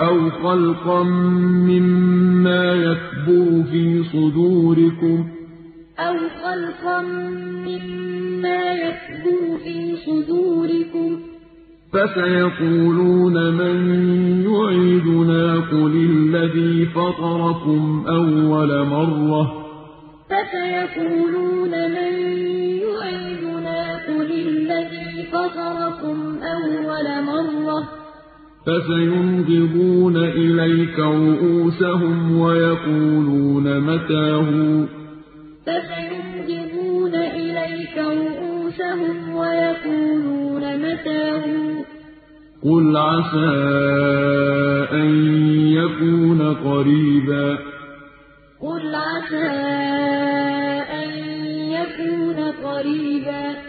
أَوْ خَلْقًا مِّمَّا يَكْبُرُ فِي صُدُورِكُمْ ۖ فَسَيَقُولُونَ مَن يُعِيدُنَا ۖ قُلِ الَّذِي فَطَرَكُمْ أَوَّلَ مَرَّةٍ ۚ وَيَقُولُونَ مَتَىٰ هُوَ ۖ قُلْ عَسَىٰ أَن يَكُونَ فسينغضون إليك رؤوسهم ويقولون متاه. فسينغضون إليك رؤوسهم ويقولون قل عسى أن يكون قريبا. قل عسى أن يكون قريبا.